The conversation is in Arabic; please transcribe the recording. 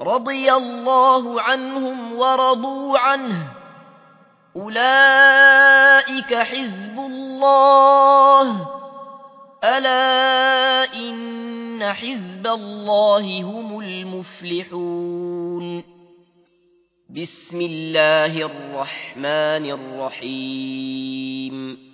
رضي الله عنهم ورضوا عنه. أولئك حزب الله. ألا إن حزب الله هم المفلحون. بسم الله الرحمن الرحيم.